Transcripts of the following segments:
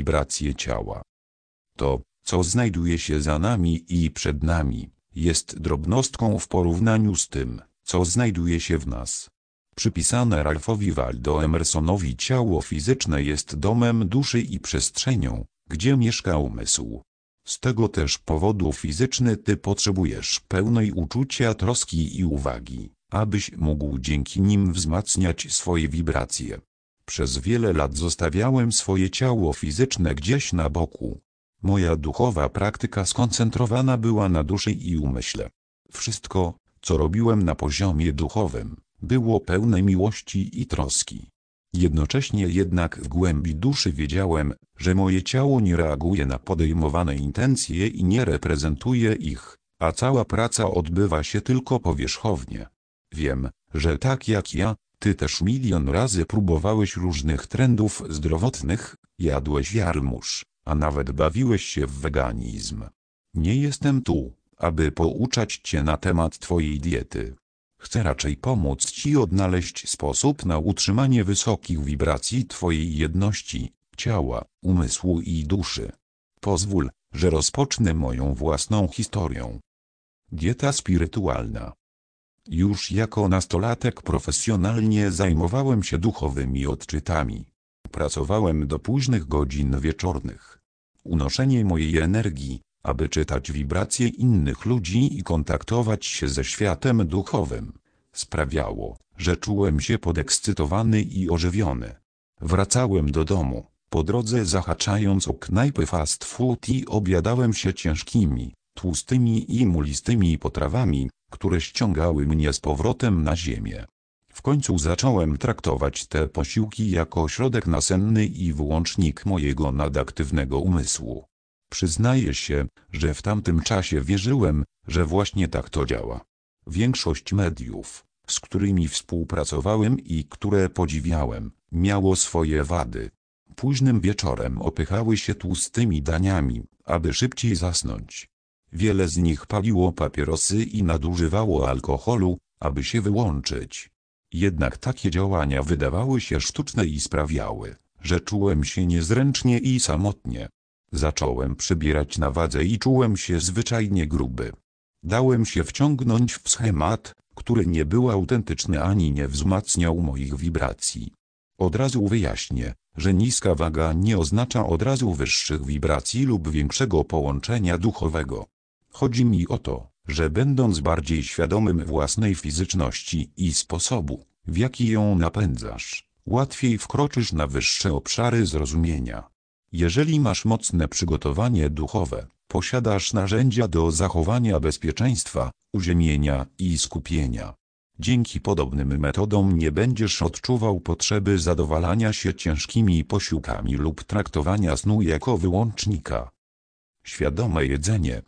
wibracje ciała. To, co znajduje się za nami i przed nami, jest drobnostką w porównaniu z tym, co znajduje się w nas. Przypisane Ralphowi Waldo Emersonowi ciało fizyczne jest domem duszy i przestrzenią, gdzie mieszka umysł. Z tego też powodu fizyczny ty potrzebujesz pełnej uczucia troski i uwagi, abyś mógł dzięki nim wzmacniać swoje wibracje. Przez wiele lat zostawiałem swoje ciało fizyczne gdzieś na boku. Moja duchowa praktyka skoncentrowana była na duszy i umyśle. Wszystko, co robiłem na poziomie duchowym, było pełne miłości i troski. Jednocześnie jednak w głębi duszy wiedziałem, że moje ciało nie reaguje na podejmowane intencje i nie reprezentuje ich, a cała praca odbywa się tylko powierzchownie. Wiem, że tak jak ja, ty też milion razy próbowałeś różnych trendów zdrowotnych, jadłeś jarmuż, a nawet bawiłeś się w weganizm. Nie jestem tu, aby pouczać cię na temat twojej diety. Chcę raczej pomóc ci odnaleźć sposób na utrzymanie wysokich wibracji twojej jedności, ciała, umysłu i duszy. Pozwól, że rozpocznę moją własną historią. Dieta spirytualna. Już jako nastolatek profesjonalnie zajmowałem się duchowymi odczytami. Pracowałem do późnych godzin wieczornych. Unoszenie mojej energii, aby czytać wibracje innych ludzi i kontaktować się ze światem duchowym, sprawiało, że czułem się podekscytowany i ożywiony. Wracałem do domu, po drodze zahaczając o knajpy fast food i obiadałem się ciężkimi, tłustymi i mulistymi potrawami, które ściągały mnie z powrotem na ziemię. W końcu zacząłem traktować te posiłki jako środek nasenny i wyłącznik mojego nadaktywnego umysłu. Przyznaję się, że w tamtym czasie wierzyłem, że właśnie tak to działa. Większość mediów, z którymi współpracowałem i które podziwiałem, miało swoje wady. Późnym wieczorem opychały się tłustymi daniami, aby szybciej zasnąć. Wiele z nich paliło papierosy i nadużywało alkoholu, aby się wyłączyć. Jednak takie działania wydawały się sztuczne i sprawiały, że czułem się niezręcznie i samotnie. Zacząłem przybierać na wadze i czułem się zwyczajnie gruby. Dałem się wciągnąć w schemat, który nie był autentyczny ani nie wzmacniał moich wibracji. Od razu wyjaśnię, że niska waga nie oznacza od razu wyższych wibracji lub większego połączenia duchowego. Chodzi mi o to, że będąc bardziej świadomym własnej fizyczności i sposobu, w jaki ją napędzasz, łatwiej wkroczysz na wyższe obszary zrozumienia. Jeżeli masz mocne przygotowanie duchowe, posiadasz narzędzia do zachowania bezpieczeństwa, uziemienia i skupienia. Dzięki podobnym metodom nie będziesz odczuwał potrzeby zadowalania się ciężkimi posiłkami lub traktowania snu jako wyłącznika. Świadome jedzenie.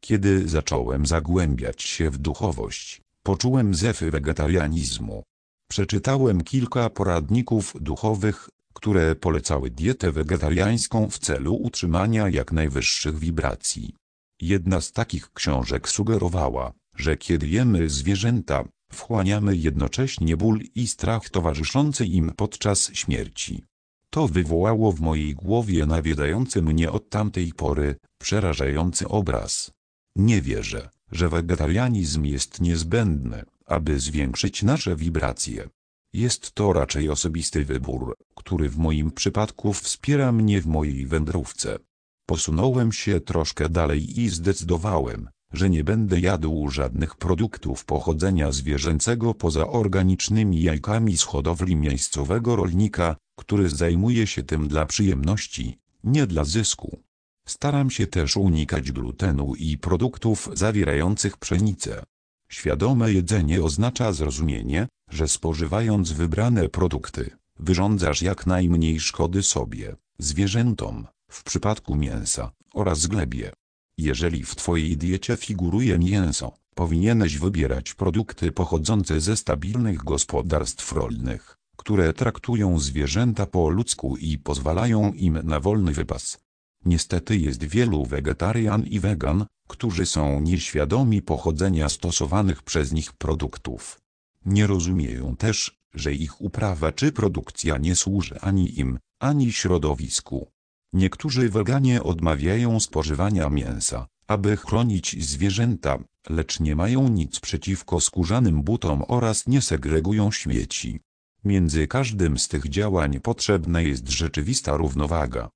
Kiedy zacząłem zagłębiać się w duchowość, poczułem zefy wegetarianizmu. Przeczytałem kilka poradników duchowych, które polecały dietę wegetariańską w celu utrzymania jak najwyższych wibracji. Jedna z takich książek sugerowała, że kiedy jemy zwierzęta, wchłaniamy jednocześnie ból i strach towarzyszący im podczas śmierci. To wywołało w mojej głowie nawiedzający mnie od tamtej pory, przerażający obraz. Nie wierzę, że wegetarianizm jest niezbędny, aby zwiększyć nasze wibracje. Jest to raczej osobisty wybór, który w moim przypadku wspiera mnie w mojej wędrówce. Posunąłem się troszkę dalej i zdecydowałem, że nie będę jadł żadnych produktów pochodzenia zwierzęcego poza organicznymi jajkami z hodowli miejscowego rolnika, który zajmuje się tym dla przyjemności, nie dla zysku. Staram się też unikać glutenu i produktów zawierających pszenicę. Świadome jedzenie oznacza zrozumienie, że spożywając wybrane produkty, wyrządzasz jak najmniej szkody sobie, zwierzętom, w przypadku mięsa, oraz glebie. Jeżeli w Twojej diecie figuruje mięso, powinieneś wybierać produkty pochodzące ze stabilnych gospodarstw rolnych, które traktują zwierzęta po ludzku i pozwalają im na wolny wypas. Niestety jest wielu wegetarian i wegan, którzy są nieświadomi pochodzenia stosowanych przez nich produktów. Nie rozumieją też, że ich uprawa czy produkcja nie służy ani im, ani środowisku. Niektórzy weganie odmawiają spożywania mięsa, aby chronić zwierzęta, lecz nie mają nic przeciwko skórzanym butom oraz nie segregują śmieci. Między każdym z tych działań potrzebna jest rzeczywista równowaga.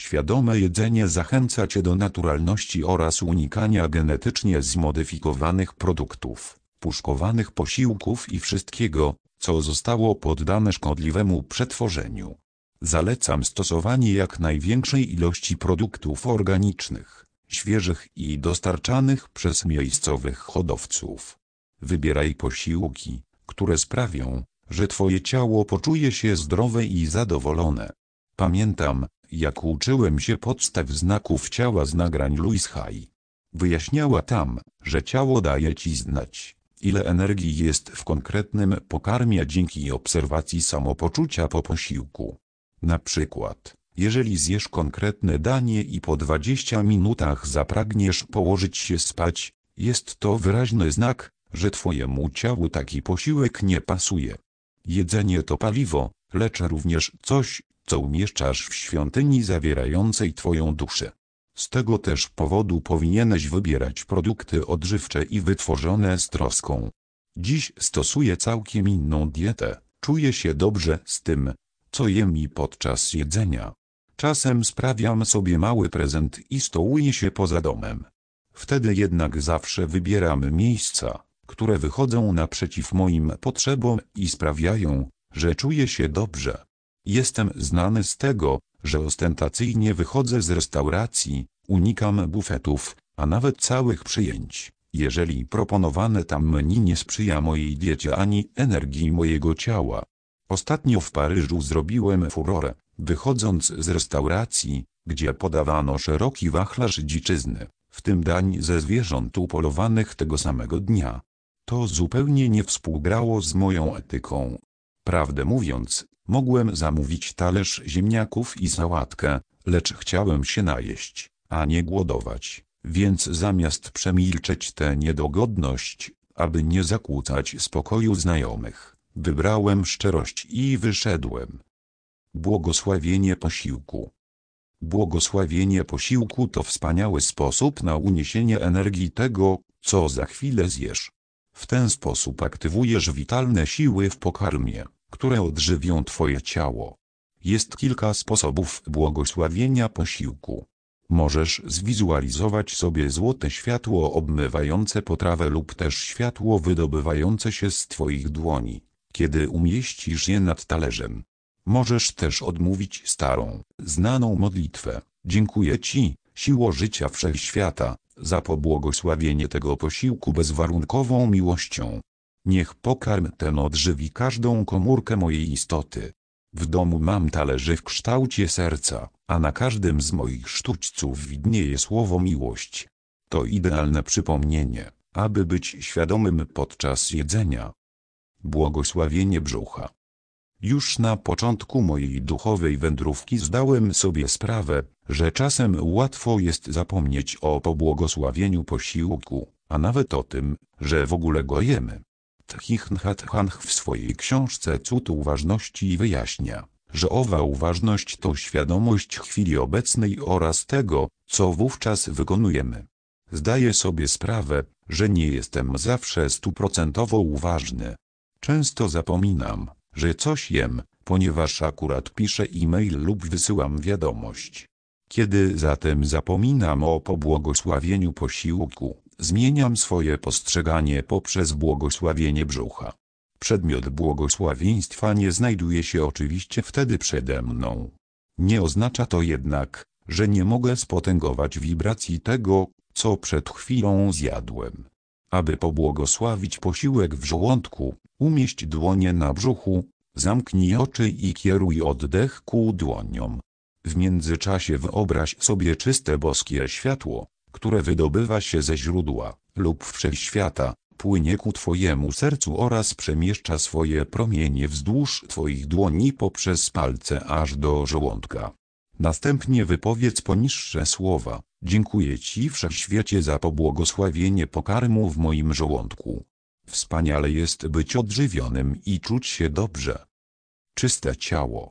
Świadome jedzenie zachęca Cię do naturalności oraz unikania genetycznie zmodyfikowanych produktów, puszkowanych posiłków i wszystkiego, co zostało poddane szkodliwemu przetworzeniu. Zalecam stosowanie jak największej ilości produktów organicznych, świeżych i dostarczanych przez miejscowych hodowców. Wybieraj posiłki, które sprawią, że Twoje ciało poczuje się zdrowe i zadowolone. Pamiętam, jak uczyłem się podstaw znaków ciała z nagrań Louise Hay. Wyjaśniała tam, że ciało daje Ci znać, ile energii jest w konkretnym pokarmie dzięki obserwacji samopoczucia po posiłku. Na przykład, jeżeli zjesz konkretne danie i po 20 minutach zapragniesz położyć się spać, jest to wyraźny znak, że Twojemu ciału taki posiłek nie pasuje. Jedzenie to paliwo, lecz również coś, co umieszczasz w świątyni zawierającej Twoją duszę. Z tego też powodu powinieneś wybierać produkty odżywcze i wytworzone z troską. Dziś stosuję całkiem inną dietę, czuję się dobrze z tym, co jem i podczas jedzenia. Czasem sprawiam sobie mały prezent i stołuję się poza domem. Wtedy jednak zawsze wybieram miejsca, które wychodzą naprzeciw moim potrzebom i sprawiają, że czuję się dobrze. Jestem znany z tego, że ostentacyjnie wychodzę z restauracji, unikam bufetów, a nawet całych przyjęć, jeżeli proponowane tam menu nie sprzyja mojej diecie ani energii mojego ciała. Ostatnio w Paryżu zrobiłem furorę, wychodząc z restauracji, gdzie podawano szeroki wachlarz dziczyzny, w tym dań ze zwierząt upolowanych tego samego dnia. To zupełnie nie współgrało z moją etyką. Prawdę mówiąc, mogłem zamówić talerz ziemniaków i sałatkę, lecz chciałem się najeść, a nie głodować, więc zamiast przemilczeć tę niedogodność, aby nie zakłócać spokoju znajomych, wybrałem szczerość i wyszedłem. Błogosławienie posiłku Błogosławienie posiłku to wspaniały sposób na uniesienie energii tego, co za chwilę zjesz. W ten sposób aktywujesz witalne siły w pokarmie, które odżywią Twoje ciało. Jest kilka sposobów błogosławienia posiłku. Możesz zwizualizować sobie złote światło obmywające potrawę lub też światło wydobywające się z Twoich dłoni, kiedy umieścisz je nad talerzem. Możesz też odmówić starą, znaną modlitwę. Dziękuję Ci, siło życia wszechświata, za pobłogosławienie tego posiłku bezwarunkową miłością. Niech pokarm ten odżywi każdą komórkę mojej istoty. W domu mam talerzy w kształcie serca, a na każdym z moich sztućców widnieje słowo miłość. To idealne przypomnienie, aby być świadomym podczas jedzenia. Błogosławienie brzucha. Już na początku mojej duchowej wędrówki zdałem sobie sprawę, że czasem łatwo jest zapomnieć o pobłogosławieniu posiłku, a nawet o tym, że w ogóle go jemy. Thich w swojej książce Cud Uważności wyjaśnia, że owa uważność to świadomość chwili obecnej oraz tego, co wówczas wykonujemy. Zdaję sobie sprawę, że nie jestem zawsze stuprocentowo uważny. Często zapominam, że coś jem, ponieważ akurat piszę e-mail lub wysyłam wiadomość. Kiedy zatem zapominam o pobłogosławieniu posiłku, zmieniam swoje postrzeganie poprzez błogosławienie brzucha. Przedmiot błogosławieństwa nie znajduje się oczywiście wtedy przede mną. Nie oznacza to jednak, że nie mogę spotęgować wibracji tego, co przed chwilą zjadłem. Aby pobłogosławić posiłek w żołądku, umieść dłonie na brzuchu, zamknij oczy i kieruj oddech ku dłoniom. W międzyczasie wyobraź sobie czyste boskie światło, które wydobywa się ze źródła, lub wszechświata, płynie ku Twojemu sercu oraz przemieszcza swoje promienie wzdłuż Twoich dłoni poprzez palce aż do żołądka. Następnie wypowiedz poniższe słowa. Dziękuję Ci Wszechświecie za pobłogosławienie pokarmu w moim żołądku. Wspaniale jest być odżywionym i czuć się dobrze. Czyste ciało.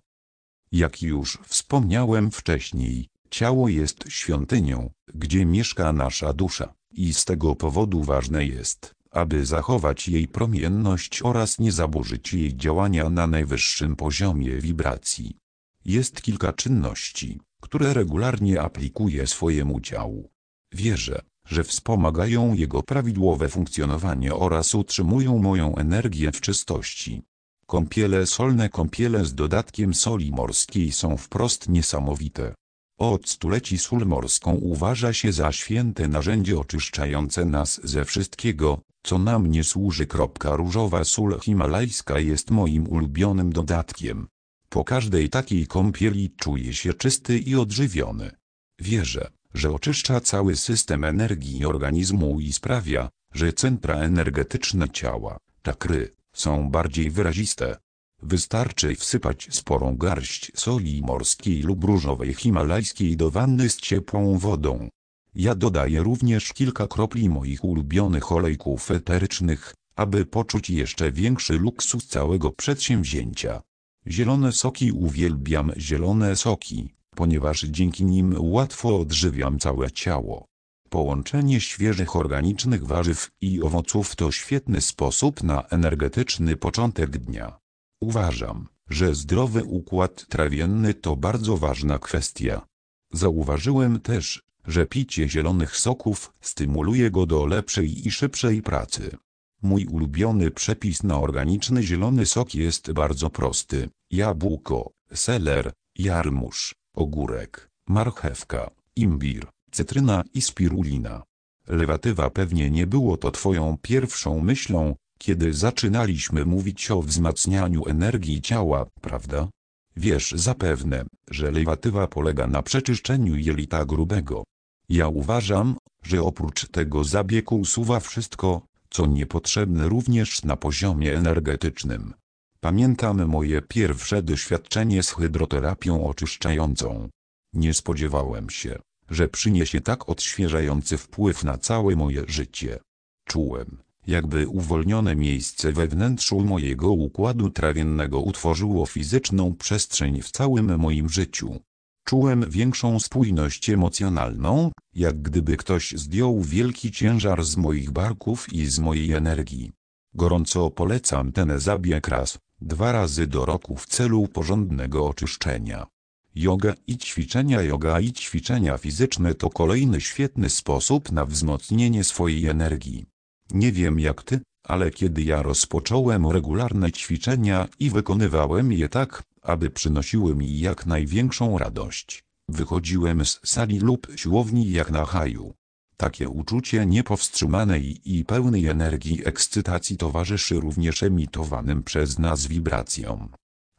Jak już wspomniałem wcześniej, ciało jest świątynią, gdzie mieszka nasza dusza, i z tego powodu ważne jest, aby zachować jej promienność oraz nie zaburzyć jej działania na najwyższym poziomie wibracji. Jest kilka czynności, które regularnie aplikuje swojemu ciału. Wierzę, że wspomagają jego prawidłowe funkcjonowanie oraz utrzymują moją energię w czystości. Kąpiele solne kąpiele z dodatkiem soli morskiej są wprost niesamowite. Od stuleci sól morską uważa się za święte narzędzie oczyszczające nas ze wszystkiego, co nam nie służy. Różowa sól himalajska jest moim ulubionym dodatkiem. Po każdej takiej kąpieli czuję się czysty i odżywiony. Wierzę, że oczyszcza cały system energii organizmu i sprawia, że centra energetyczne ciała, czakry, są bardziej wyraziste. Wystarczy wsypać sporą garść soli morskiej lub różowej himalajskiej do wanny z ciepłą wodą. Ja dodaję również kilka kropli moich ulubionych olejków eterycznych, aby poczuć jeszcze większy luksus całego przedsięwzięcia. Zielone soki uwielbiam zielone soki, ponieważ dzięki nim łatwo odżywiam całe ciało. Połączenie świeżych organicznych warzyw i owoców to świetny sposób na energetyczny początek dnia. Uważam, że zdrowy układ trawienny to bardzo ważna kwestia. Zauważyłem też, że picie zielonych soków stymuluje go do lepszej i szybszej pracy. Mój ulubiony przepis na organiczny zielony sok jest bardzo prosty. Jabłko, seler, jarmuż, ogórek, marchewka, imbir, cytryna i spirulina. Lewatywa pewnie nie było to twoją pierwszą myślą, kiedy zaczynaliśmy mówić o wzmacnianiu energii ciała, prawda? Wiesz zapewne, że lewatywa polega na przeczyszczeniu jelita grubego. Ja uważam, że oprócz tego zabiegu usuwa wszystko, co niepotrzebne również na poziomie energetycznym. Pamiętam moje pierwsze doświadczenie z hydroterapią oczyszczającą. Nie spodziewałem się, że przyniesie tak odświeżający wpływ na całe moje życie. Czułem, jakby uwolnione miejsce we wnętrzu mojego układu trawiennego utworzyło fizyczną przestrzeń w całym moim życiu. Czułem większą spójność emocjonalną, jak gdyby ktoś zdjął wielki ciężar z moich barków i z mojej energii. Gorąco polecam ten zabieg raz, dwa razy do roku w celu porządnego oczyszczenia. Yoga i ćwiczenia yoga i ćwiczenia fizyczne to kolejny świetny sposób na wzmocnienie swojej energii. Nie wiem jak ty, ale kiedy ja rozpocząłem regularne ćwiczenia i wykonywałem je tak, aby przynosiły mi jak największą radość, wychodziłem z sali lub siłowni jak na haju. Takie uczucie niepowstrzymanej i pełnej energii ekscytacji towarzyszy również emitowanym przez nas wibracjom.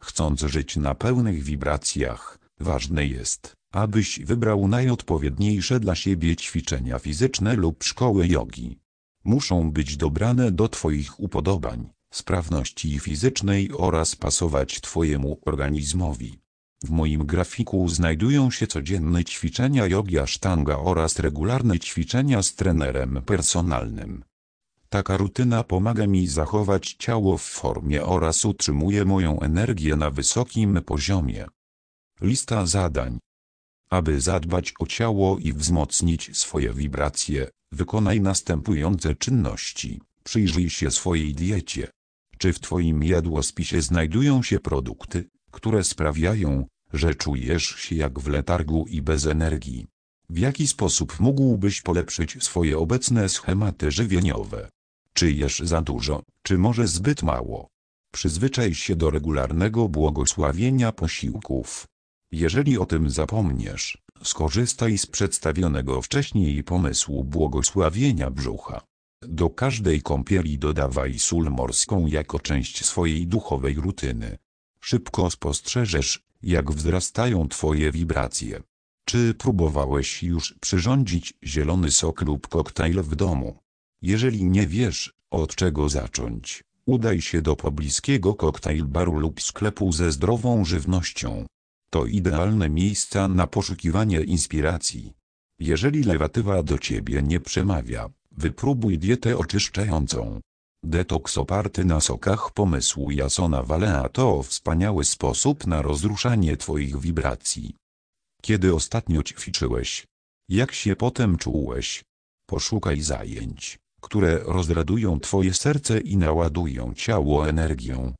Chcąc żyć na pełnych wibracjach, ważne jest, abyś wybrał najodpowiedniejsze dla siebie ćwiczenia fizyczne lub szkoły jogi. Muszą być dobrane do Twoich upodobań, sprawności fizycznej oraz pasować Twojemu organizmowi. W moim grafiku znajdują się codzienne ćwiczenia jogi sztanga oraz regularne ćwiczenia z trenerem personalnym. Taka rutyna pomaga mi zachować ciało w formie oraz utrzymuje moją energię na wysokim poziomie. Lista zadań. Aby zadbać o ciało i wzmocnić swoje wibracje, wykonaj następujące czynności. Przyjrzyj się swojej diecie. Czy w Twoim jadłospisie znajdują się produkty, które sprawiają, że czujesz się jak w letargu i bez energii? W jaki sposób mógłbyś polepszyć swoje obecne schematy żywieniowe? Czy jesz za dużo, czy może zbyt mało? Przyzwyczaj się do regularnego błogosławienia posiłków. Jeżeli o tym zapomniesz, skorzystaj z przedstawionego wcześniej pomysłu błogosławienia brzucha. Do każdej kąpieli dodawaj sól morską jako część swojej duchowej rutyny. Szybko spostrzeżesz, jak wzrastają Twoje wibracje. Czy próbowałeś już przyrządzić zielony sok lub koktajl w domu? Jeżeli nie wiesz, od czego zacząć, udaj się do pobliskiego koktajl baru lub sklepu ze zdrową żywnością. To idealne miejsca na poszukiwanie inspiracji. Jeżeli lewatywa do ciebie nie przemawia, wypróbuj dietę oczyszczającą. Detoks oparty na sokach pomysłu Jasona Walea to wspaniały sposób na rozruszanie Twoich wibracji. Kiedy ostatnio ćwiczyłeś? Jak się potem czułeś? Poszukaj zajęć, które rozradują Twoje serce i naładują ciało energią.